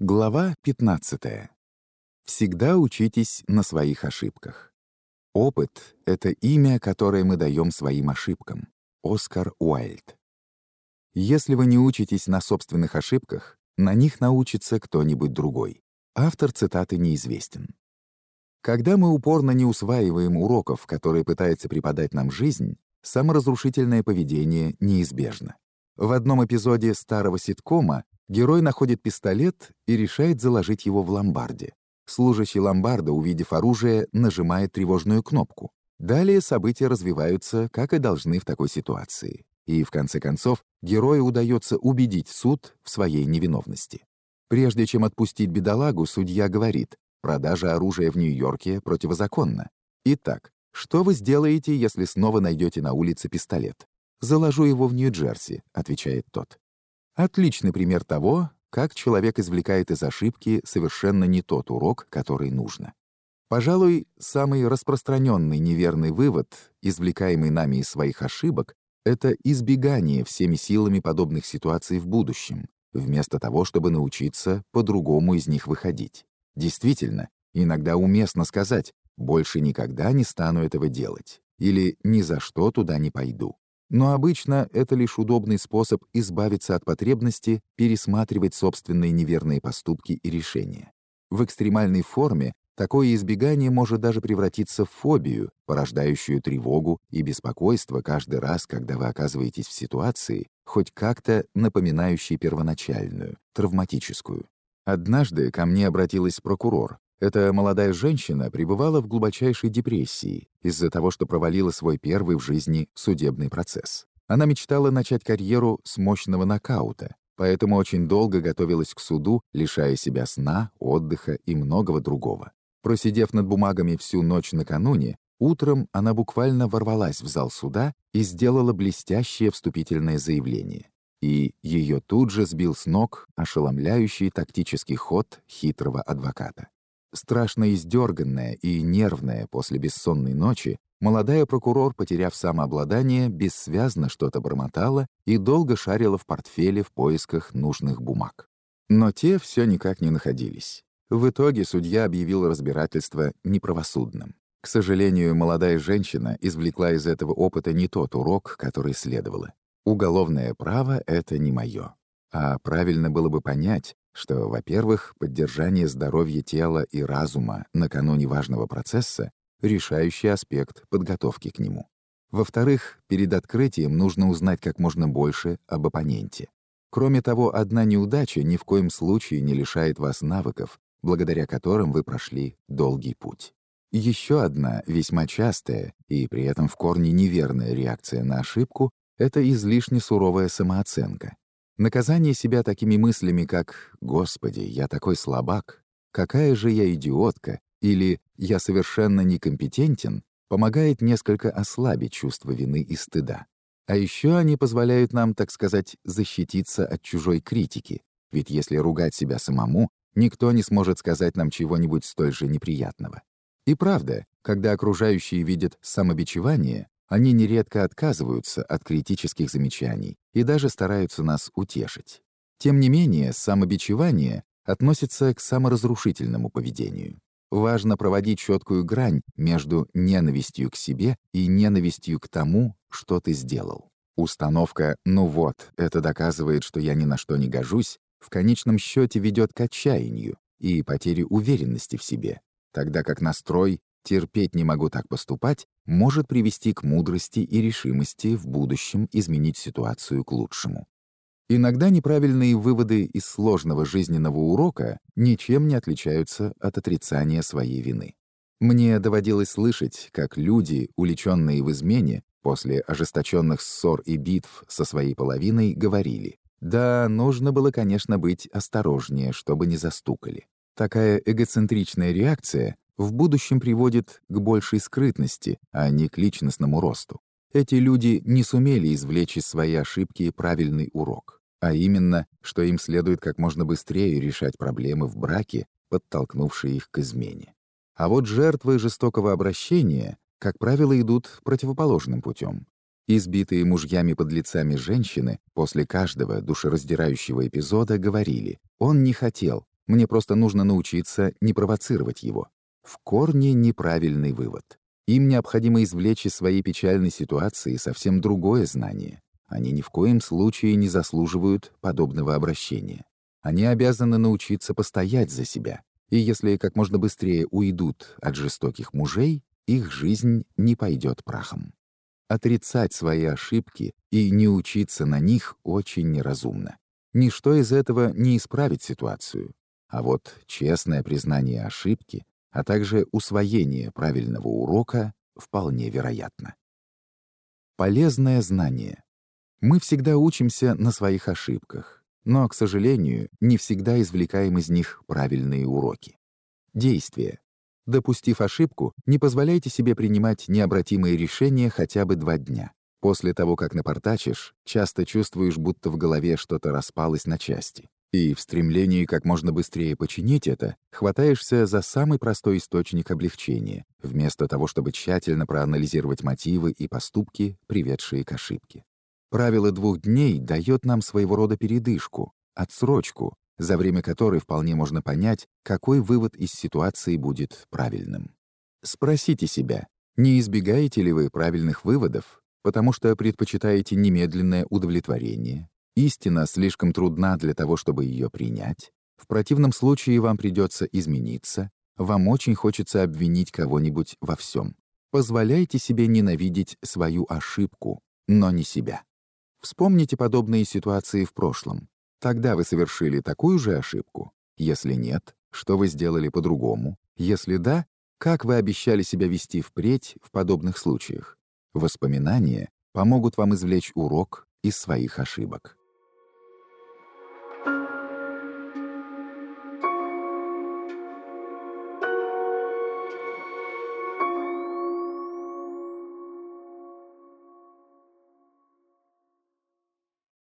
Глава 15. Всегда учитесь на своих ошибках. Опыт — это имя, которое мы даем своим ошибкам. Оскар Уайльд. Если вы не учитесь на собственных ошибках, на них научится кто-нибудь другой. Автор цитаты неизвестен. Когда мы упорно не усваиваем уроков, которые пытается преподать нам жизнь, саморазрушительное поведение неизбежно. В одном эпизоде старого ситкома Герой находит пистолет и решает заложить его в ломбарде. Служащий ломбарда, увидев оружие, нажимает тревожную кнопку. Далее события развиваются, как и должны в такой ситуации. И, в конце концов, герою удается убедить суд в своей невиновности. Прежде чем отпустить бедолагу, судья говорит, продажа оружия в Нью-Йорке противозаконна. Итак, что вы сделаете, если снова найдете на улице пистолет? «Заложу его в Нью-Джерси», — отвечает тот. Отличный пример того, как человек извлекает из ошибки совершенно не тот урок, который нужно. Пожалуй, самый распространенный неверный вывод, извлекаемый нами из своих ошибок, это избегание всеми силами подобных ситуаций в будущем, вместо того, чтобы научиться по-другому из них выходить. Действительно, иногда уместно сказать «больше никогда не стану этого делать» или «ни за что туда не пойду». Но обычно это лишь удобный способ избавиться от потребности пересматривать собственные неверные поступки и решения. В экстремальной форме такое избегание может даже превратиться в фобию, порождающую тревогу и беспокойство каждый раз, когда вы оказываетесь в ситуации, хоть как-то напоминающей первоначальную, травматическую. Однажды ко мне обратилась прокурор, эта молодая женщина пребывала в глубочайшей депрессии из-за того, что провалила свой первый в жизни судебный процесс. Она мечтала начать карьеру с мощного нокаута, поэтому очень долго готовилась к суду, лишая себя сна, отдыха и многого другого. Просидев над бумагами всю ночь накануне, утром она буквально ворвалась в зал суда и сделала блестящее вступительное заявление. И ее тут же сбил с ног ошеломляющий тактический ход хитрого адвоката. Страшно издерганная и нервная после бессонной ночи, молодая прокурор, потеряв самообладание, бессвязно что-то бормотала и долго шарила в портфеле в поисках нужных бумаг. Но те все никак не находились. В итоге судья объявил разбирательство неправосудным. К сожалению, молодая женщина извлекла из этого опыта не тот урок, который следовало. Уголовное право — это не мое. А правильно было бы понять, что, во-первых, поддержание здоровья тела и разума накануне важного процесса — решающий аспект подготовки к нему. Во-вторых, перед открытием нужно узнать как можно больше об оппоненте. Кроме того, одна неудача ни в коем случае не лишает вас навыков, благодаря которым вы прошли долгий путь. Еще одна весьма частая и при этом в корне неверная реакция на ошибку — это излишне суровая самооценка. Наказание себя такими мыслями, как «Господи, я такой слабак», «Какая же я идиотка» или «Я совершенно некомпетентен» помогает несколько ослабить чувство вины и стыда. А еще они позволяют нам, так сказать, защититься от чужой критики, ведь если ругать себя самому, никто не сможет сказать нам чего-нибудь столь же неприятного. И правда, когда окружающие видят самобичевание, они нередко отказываются от критических замечаний и даже стараются нас утешить. Тем не менее, самобичевание относится к саморазрушительному поведению. Важно проводить четкую грань между ненавистью к себе и ненавистью к тому, что ты сделал. Установка «ну вот, это доказывает, что я ни на что не гожусь» в конечном счете ведет к отчаянию и потере уверенности в себе, тогда как настрой терпеть не могу так поступать, может привести к мудрости и решимости в будущем изменить ситуацию к лучшему. Иногда неправильные выводы из сложного жизненного урока ничем не отличаются от отрицания своей вины. Мне доводилось слышать, как люди, уличенные в измене, после ожесточенных ссор и битв со своей половиной, говорили, «Да, нужно было, конечно, быть осторожнее, чтобы не застукали». Такая эгоцентричная реакция в будущем приводит к большей скрытности, а не к личностному росту. Эти люди не сумели извлечь из своей ошибки правильный урок, а именно, что им следует как можно быстрее решать проблемы в браке, подтолкнувшие их к измене. А вот жертвы жестокого обращения, как правило, идут противоположным путем. Избитые мужьями-подлецами женщины после каждого душераздирающего эпизода говорили «он не хотел, Мне просто нужно научиться не провоцировать его. В корне неправильный вывод. Им необходимо извлечь из своей печальной ситуации совсем другое знание. Они ни в коем случае не заслуживают подобного обращения. Они обязаны научиться постоять за себя. И если как можно быстрее уйдут от жестоких мужей, их жизнь не пойдет прахом. Отрицать свои ошибки и не учиться на них очень неразумно. Ничто из этого не исправит ситуацию. А вот честное признание ошибки, а также усвоение правильного урока вполне вероятно. Полезное знание. Мы всегда учимся на своих ошибках, но, к сожалению, не всегда извлекаем из них правильные уроки. Действие. Допустив ошибку, не позволяйте себе принимать необратимые решения хотя бы два дня. После того, как напортачишь, часто чувствуешь, будто в голове что-то распалось на части. И в стремлении как можно быстрее починить это, хватаешься за самый простой источник облегчения, вместо того, чтобы тщательно проанализировать мотивы и поступки, приведшие к ошибке. Правило двух дней дает нам своего рода передышку, отсрочку, за время которой вполне можно понять, какой вывод из ситуации будет правильным. Спросите себя, не избегаете ли вы правильных выводов, потому что предпочитаете немедленное удовлетворение, истина слишком трудна для того, чтобы ее принять, в противном случае вам придется измениться, вам очень хочется обвинить кого-нибудь во всем. Позволяйте себе ненавидеть свою ошибку, но не себя. Вспомните подобные ситуации в прошлом. Тогда вы совершили такую же ошибку? Если нет, что вы сделали по-другому? Если да, как вы обещали себя вести впредь в подобных случаях? Воспоминания помогут вам извлечь урок из своих ошибок.